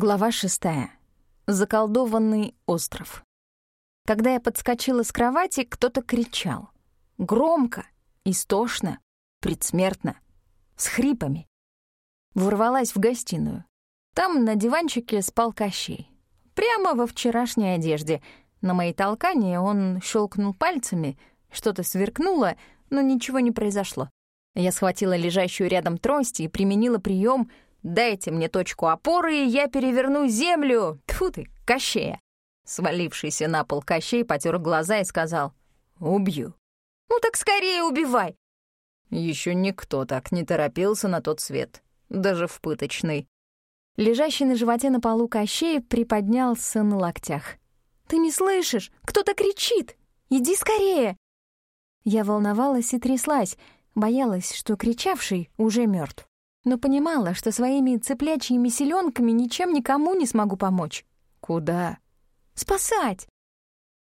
Глава шестая. Заколдованный остров. Когда я подскочила с кровати, кто-то кричал. Громко, истошно, предсмертно, с хрипами. Ворвалась в гостиную. Там на диванчике спал Кощей. Прямо во вчерашней одежде. На мои толкания он щелкнул пальцами, что-то сверкнуло, но ничего не произошло. Я схватила лежащую рядом трость и применила прием — Дайте мне точку опоры, и я переверну землю. Тьфу ты, Кощея!» Свалившийся на пол Кощей потер глаза и сказал «Убью». «Ну так скорее убивай!» Еще никто так не торопился на тот свет, даже в пыточный. Лежащий на животе на полу Кощей приподнялся на локтях. «Ты не слышишь? Кто-то кричит! Иди скорее!» Я волновалась и тряслась, боялась, что кричавший уже мертв но понимала, что своими цыплячьими селенками ничем никому не смогу помочь. «Куда?» «Спасать!»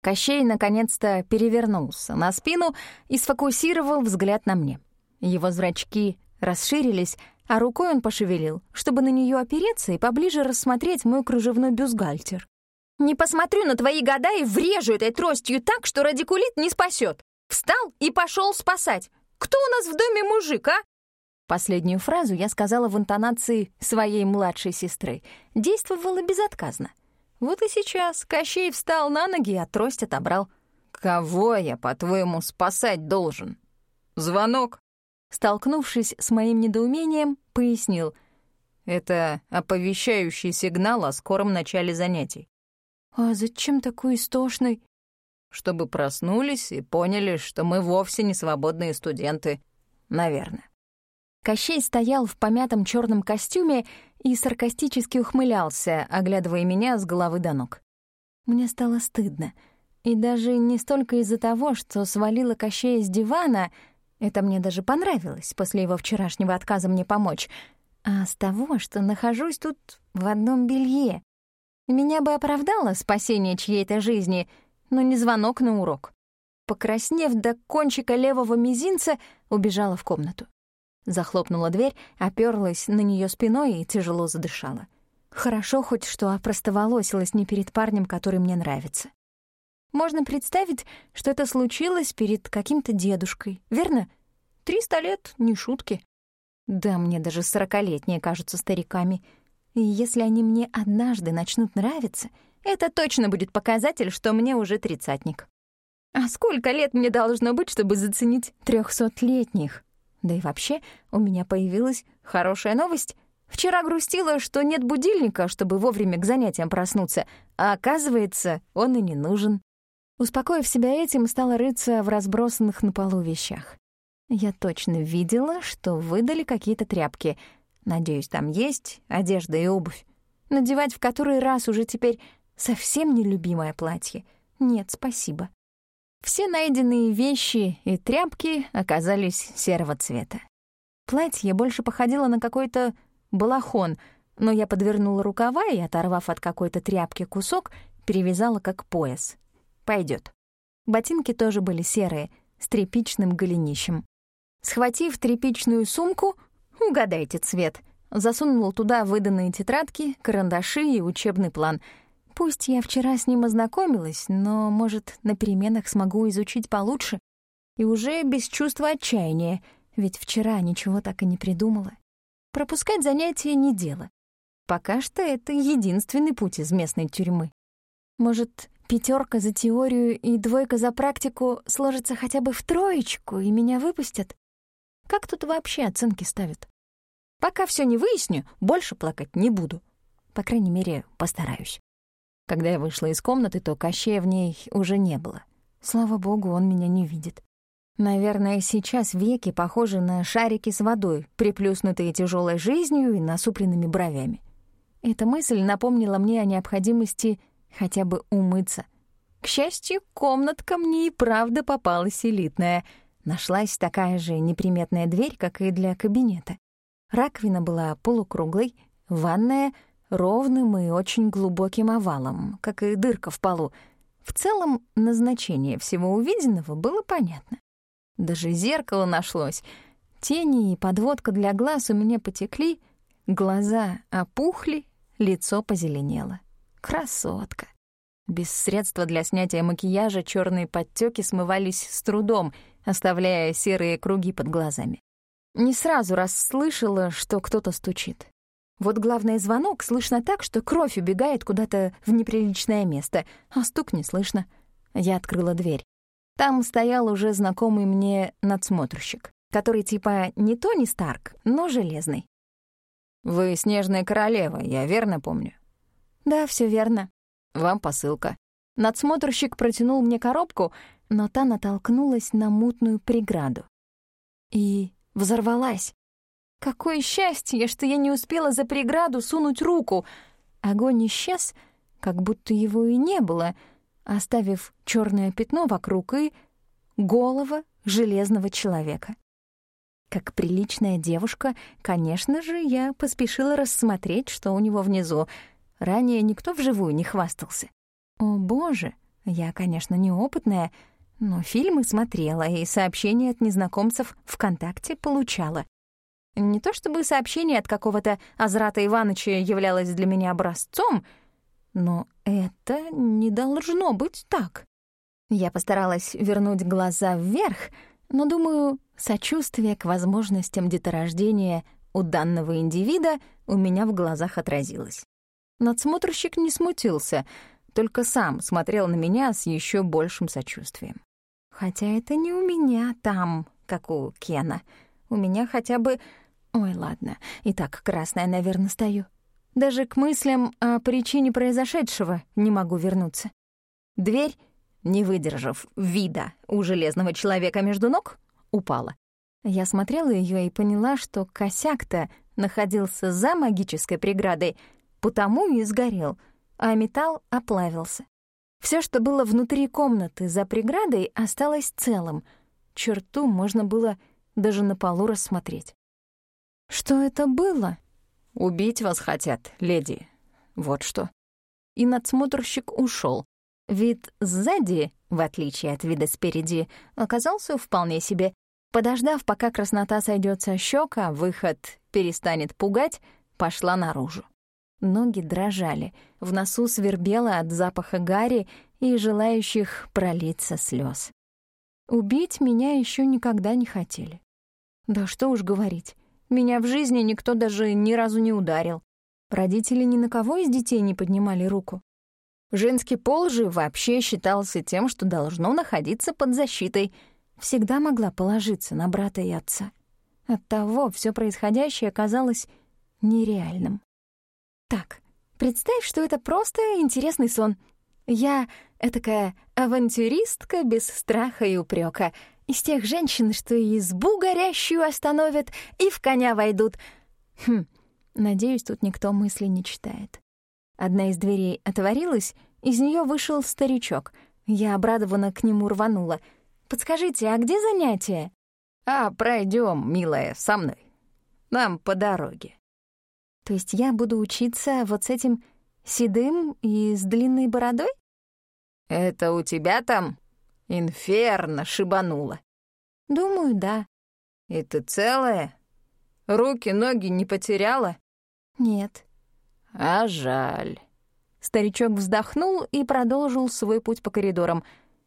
Кощей наконец-то перевернулся на спину и сфокусировал взгляд на мне. Его зрачки расширились, а рукой он пошевелил, чтобы на нее опереться и поближе рассмотреть мой кружевной бюстгальтер. «Не посмотрю на твои года и врежу этой тростью так, что радикулит не спасет. Встал и пошел спасать. Кто у нас в доме мужик, а? Последнюю фразу я сказала в интонации своей младшей сестры. Действовала безотказно. Вот и сейчас Кощей встал на ноги, а трость отобрал. «Кого я, по-твоему, спасать должен? Звонок?» Столкнувшись с моим недоумением, пояснил. «Это оповещающий сигнал о скором начале занятий». «А зачем такой истошный?» «Чтобы проснулись и поняли, что мы вовсе не свободные студенты. Наверное». Кощей стоял в помятом черном костюме и саркастически ухмылялся, оглядывая меня с головы до ног. Мне стало стыдно. И даже не столько из-за того, что свалила Кощея с дивана, это мне даже понравилось после его вчерашнего отказа мне помочь, а с того, что нахожусь тут в одном белье. Меня бы оправдало спасение чьей-то жизни, но не звонок на урок. Покраснев до кончика левого мизинца, убежала в комнату. Захлопнула дверь, оперлась на нее спиной и тяжело задышала. Хорошо хоть, что опростоволосилась не перед парнем, который мне нравится. Можно представить, что это случилось перед каким-то дедушкой, верно? Триста лет — не шутки. Да, мне даже сорокалетние кажутся стариками. И если они мне однажды начнут нравиться, это точно будет показатель, что мне уже тридцатник. А сколько лет мне должно быть, чтобы заценить трехсотлетних? Да и вообще, у меня появилась хорошая новость. Вчера грустила, что нет будильника, чтобы вовремя к занятиям проснуться, а оказывается, он и не нужен. Успокоив себя этим, стала рыться в разбросанных на полу вещах. Я точно видела, что выдали какие-то тряпки. Надеюсь, там есть одежда и обувь. Надевать в который раз уже теперь совсем нелюбимое платье. Нет, спасибо. Все найденные вещи и тряпки оказались серого цвета. Платье больше походило на какой-то балахон, но я подвернула рукава и, оторвав от какой-то тряпки кусок, перевязала как пояс. Пойдет. Ботинки тоже были серые, с тряпичным голенищем. Схватив тряпичную сумку, угадайте цвет, засунула туда выданные тетрадки, карандаши и учебный план — Пусть я вчера с ним ознакомилась, но, может, на переменах смогу изучить получше. И уже без чувства отчаяния, ведь вчера ничего так и не придумала. Пропускать занятия не дело. Пока что это единственный путь из местной тюрьмы. Может, пятерка за теорию и двойка за практику сложится хотя бы в троечку, и меня выпустят? Как тут вообще оценки ставят? Пока все не выясню, больше плакать не буду. По крайней мере, постараюсь. Когда я вышла из комнаты, то Кощея в ней уже не было. Слава богу, он меня не видит. Наверное, сейчас веки похожи на шарики с водой, приплюснутые тяжелой жизнью и насупленными бровями. Эта мысль напомнила мне о необходимости хотя бы умыться. К счастью, комнатка мне и правда попалась элитная. Нашлась такая же неприметная дверь, как и для кабинета. Раковина была полукруглой, ванная — ровным и очень глубоким овалом, как и дырка в полу. В целом, назначение всего увиденного было понятно. Даже зеркало нашлось. Тени и подводка для глаз у меня потекли, глаза опухли, лицо позеленело. Красотка. Без средства для снятия макияжа черные подтеки смывались с трудом, оставляя серые круги под глазами. Не сразу расслышала, что кто-то стучит. Вот главный звонок слышно так, что кровь убегает куда-то в неприличное место, а стук не слышно. Я открыла дверь. Там стоял уже знакомый мне надсмотрщик, который типа не Тони Старк, но железный. «Вы снежная королева, я верно помню?» «Да, все верно. Вам посылка». Надсмотрщик протянул мне коробку, но та натолкнулась на мутную преграду. И взорвалась. Какое счастье, что я не успела за преграду сунуть руку. Огонь исчез, как будто его и не было, оставив черное пятно вокруг и голова железного человека. Как приличная девушка, конечно же, я поспешила рассмотреть, что у него внизу. Ранее никто вживую не хвастался. О, боже, я, конечно, неопытная, но фильмы смотрела и сообщения от незнакомцев ВКонтакте получала. Не то чтобы сообщение от какого-то Азрата Ивановича являлось для меня образцом, но это не должно быть так. Я постаралась вернуть глаза вверх, но, думаю, сочувствие к возможностям деторождения у данного индивида у меня в глазах отразилось. Надсмотрщик не смутился, только сам смотрел на меня с еще большим сочувствием. Хотя это не у меня там, как у Кена. У меня хотя бы Ой, ладно, и так красная, наверное, стою. Даже к мыслям о причине произошедшего не могу вернуться. Дверь, не выдержав вида у железного человека между ног, упала. Я смотрела ее и поняла, что косяк-то находился за магической преградой, потому и сгорел, а металл оплавился. Все, что было внутри комнаты за преградой, осталось целым. Черту можно было даже на полу рассмотреть. Что это было? Убить вас хотят, леди. Вот что. И надсмотрщик ушел. Вид сзади, в отличие от вида спереди, оказался вполне себе. Подождав, пока краснота сойдет со щек, а выход перестанет пугать, пошла наружу. Ноги дрожали, в носу свербело от запаха гари и желающих пролиться слез. Убить меня еще никогда не хотели. Да что уж говорить, меня в жизни никто даже ни разу не ударил. Родители ни на кого из детей не поднимали руку. Женский пол же вообще считался тем, что должно находиться под защитой. Всегда могла положиться на брата и отца. Оттого все происходящее казалось нереальным. Так, представь, что это просто интересный сон. Я такая авантюристка без страха и упрека — из тех женщин, что и избу горящую остановят, и в коня войдут. Хм, надеюсь, тут никто мысли не читает. Одна из дверей отворилась, из нее вышел старичок. Я обрадованно к нему рванула. «Подскажите, а где занятия?» «А, пройдем, милая, со мной. Нам по дороге». «То есть я буду учиться вот с этим седым и с длинной бородой?» «Это у тебя там Инферно шибануло. Думаю, да. И ты целая? Руки, ноги не потеряла? Нет. А жаль. Старичок вздохнул и продолжил свой путь по коридорам.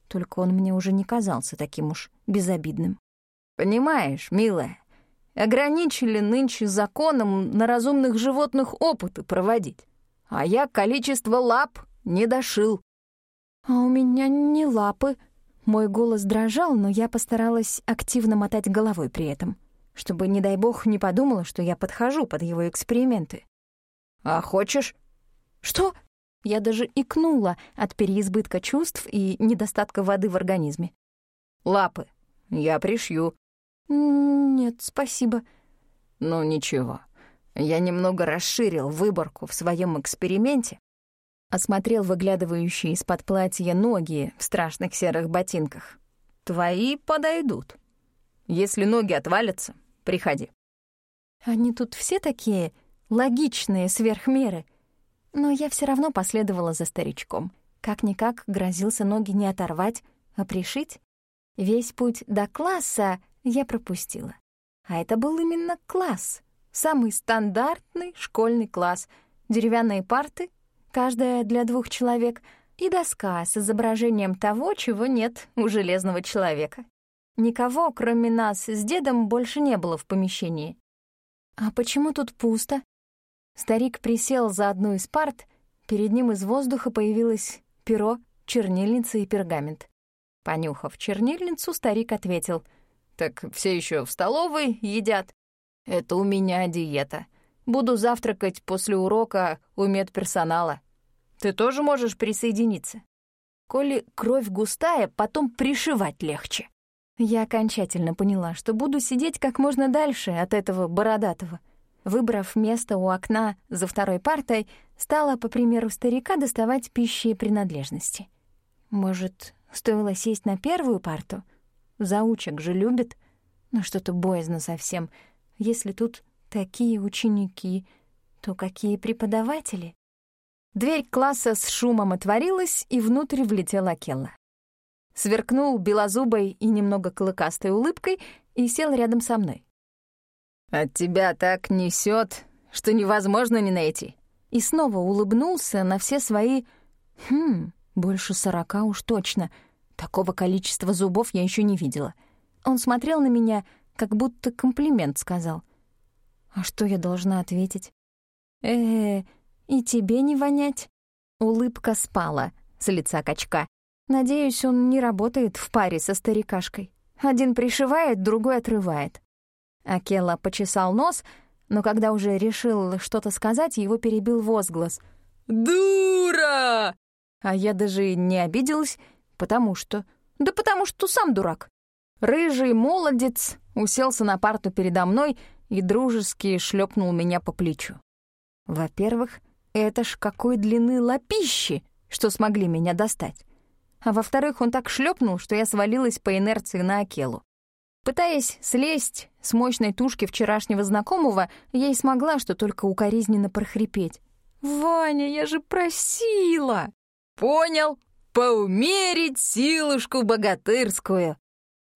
Только он мне уже не казался таким уж безобидным. Понимаешь, милая, ограничили нынче законом на разумных животных опыты проводить. А я количество лап не дошил. А у меня не лапы, мой голос дрожал, но я постаралась активно мотать головой при этом, чтобы, не дай бог, не подумала, что я подхожу под его эксперименты. «А хочешь?» «Что?» Я даже икнула от переизбытка чувств и недостатка воды в организме. «Лапы. Я пришью». «Нет, спасибо». «Ну, ничего. Я немного расширил выборку в своем эксперименте, Осмотрел выглядывающие из-под платья ноги в страшных серых ботинках. «Твои подойдут. Если ноги отвалятся, приходи». Они тут все такие логичные сверхмеры. Но я все равно последовала за старичком. Как-никак грозился ноги не оторвать, а пришить. Весь путь до класса я пропустила. А это был именно класс. Самый стандартный школьный класс — деревянные парты, каждая для двух человек, и доска с изображением того, чего нет у железного человека. Никого, кроме нас с дедом, больше не было в помещении. «А почему тут пусто?» Старик присел за одну из парт, перед ним из воздуха появилось перо, чернильница и пергамент. Понюхав чернильницу, старик ответил, «Так все еще в столовой едят. Это у меня диета. Буду завтракать после урока у медперсонала. Ты тоже можешь присоединиться. Коли кровь густая, потом пришивать легче». Я окончательно поняла, что буду сидеть как можно дальше от этого бородатого. Выбрав место у окна за второй партой, стала, по примеру старика, доставать пищи и принадлежности. Может, стоило сесть на первую парту? Заучек же любит. Но что-то боязно совсем. Если тут такие ученики, то какие преподаватели? Дверь класса с шумом отворилась, и внутрь влетела Келла. Сверкнул белозубой и немного клыкастой улыбкой и сел рядом со мной. От тебя так несет, что невозможно не найти. И снова улыбнулся на все свои... Хм, больше сорока уж точно. Такого количества зубов я еще не видела. Он смотрел на меня, как будто комплимент сказал. А что я должна ответить? э, -э и тебе не вонять? Улыбка спала с лица качка. Надеюсь, он не работает в паре со старикашкой. Один пришивает, другой отрывает. Акела почесал нос, но когда уже решил что-то сказать, его перебил возглас. «Дура!» А я даже не обиделась, потому что... Да потому что сам дурак. Рыжий молодец уселся на парту передо мной и дружески шлепнул меня по плечу. Во-первых, это ж какой длины лапищи, что смогли меня достать. А во-вторых, он так шлепнул, что я свалилась по инерции на Акелу. Пытаясь слезть с мощной тушки вчерашнего знакомого, я и смогла что только укоризненно прохрипеть. «Ваня, я же просила!» «Понял, поумерить силушку богатырскую!»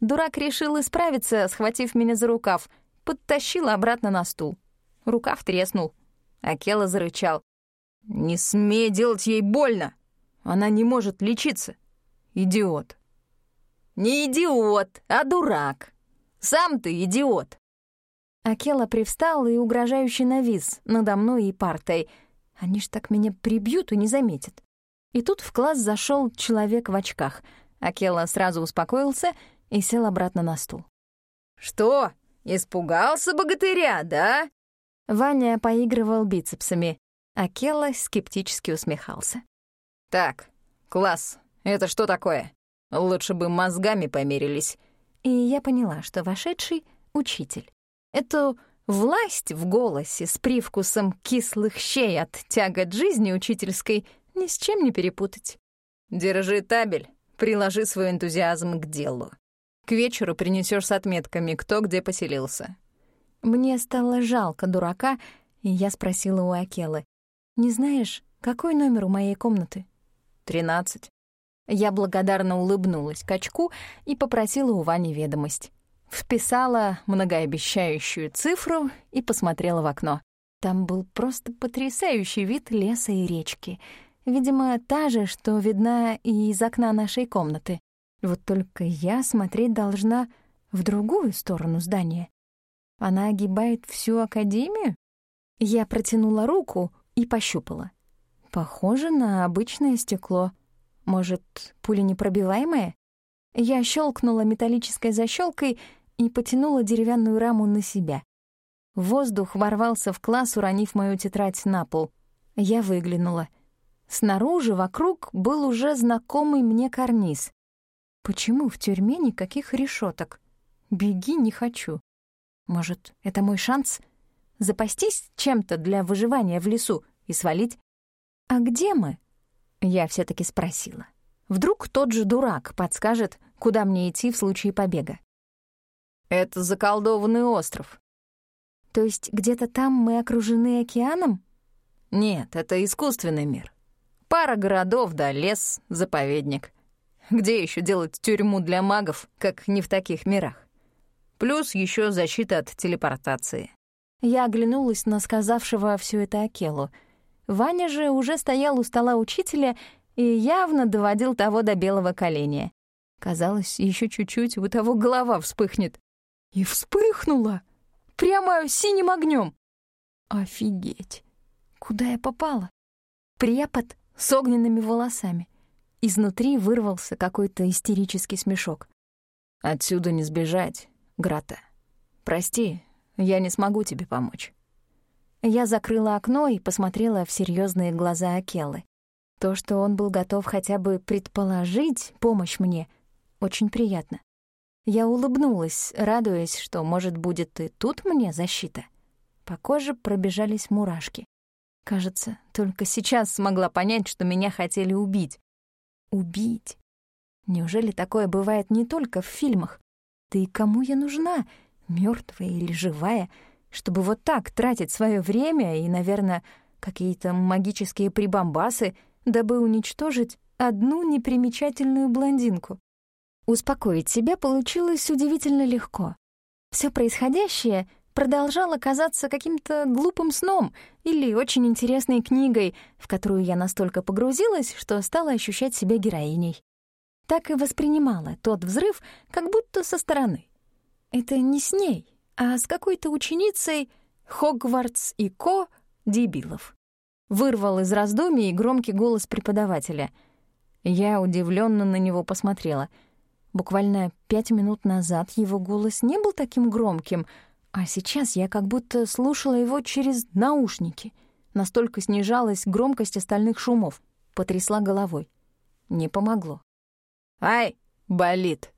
Дурак решил исправиться, схватив меня за рукав, подтащил обратно на стул. Рукав треснул. Акела зарычал. «Не смей делать ей больно! Она не может лечиться! Идиот!» «Не идиот, а дурак!» Сам ты идиот!» Акела привстал и угрожающе навис надо мной и партой. Они ж так меня прибьют и не заметят. И тут в класс зашел человек в очках. Акела сразу успокоился и сел обратно на стул. «Что, испугался богатыря, да?» Ваня поигрывал бицепсами. Акела скептически усмехался. «Так, класс, это что такое? Лучше бы мозгами померились и я поняла, что вошедший — учитель. Эту власть в голосе с привкусом кислых щей от тягот жизни учительской ни с чем не перепутать. «Держи табель, приложи свой энтузиазм к делу. К вечеру принесешь с отметками, кто где поселился». Мне стало жалко дурака, и я спросила у Акелы. «Не знаешь, какой номер у моей комнаты?» «Тринадцать». Я благодарно улыбнулась качку и попросила у Вани ведомость. Вписала многообещающую цифру и посмотрела в окно. Там был просто потрясающий вид леса и речки. Видимо, та же, что видна и из окна нашей комнаты. Вот только я смотреть должна в другую сторону здания. Она огибает всю академию? Я протянула руку и пощупала. Похоже на обычное стекло. Может, пуля непробиваемая? Я щелкнула металлической защелкой и потянула деревянную раму на себя. Воздух ворвался в класс, уронив мою тетрадь на пол. Я выглянула. Снаружи, вокруг, был уже знакомый мне карниз. Почему в тюрьме никаких решеток? Беги не хочу. Может, это мой шанс? Запастись чем-то для выживания в лесу и свалить? А где мы? Я все таки спросила. Вдруг тот же дурак подскажет, куда мне идти в случае побега. «Это заколдованный остров». «То есть где-то там мы окружены океаном?» «Нет, это искусственный мир. Пара городов да лес, заповедник. Где еще делать тюрьму для магов, как не в таких мирах? Плюс еще защита от телепортации». Я оглянулась на сказавшего все это Акелу — Ваня же уже стоял у стола учителя и явно доводил того до белого коленя. Казалось, еще чуть-чуть у того голова вспыхнет. И вспыхнула! Прямо синим огнем. Офигеть! Куда я попала? Препод с огненными волосами. Изнутри вырвался какой-то истерический смешок. «Отсюда не сбежать, Грата. Прости, я не смогу тебе помочь». Я закрыла окно и посмотрела в серьезные глаза Акеллы. То, что он был готов хотя бы предположить помощь мне, очень приятно. Я улыбнулась, радуясь, что, может, будет и тут мне защита. По коже пробежались мурашки. Кажется, только сейчас смогла понять, что меня хотели убить. Убить? Неужели такое бывает не только в фильмах? И кому я нужна, мертвая или живая, чтобы вот так тратить свое время и, наверное, какие-то магические прибамбасы, дабы уничтожить одну непримечательную блондинку? Успокоить себя получилось удивительно легко. Все происходящее продолжало казаться каким-то глупым сном или очень интересной книгой, в которую я настолько погрузилась, что стала ощущать себя героиней. Так и воспринимала тот взрыв, как будто со стороны. Это не с ней, а с какой-то ученицей Хогвартс и Ко дебилов. Вырвал из раздумий громкий голос преподавателя. Я удивленно на него посмотрела. Буквально пять минут назад его голос не был таким громким — а сейчас я как будто слушала его через наушники. Настолько снижалась громкость остальных шумов. Потрясла головой. Не помогло. «Ай, болит!»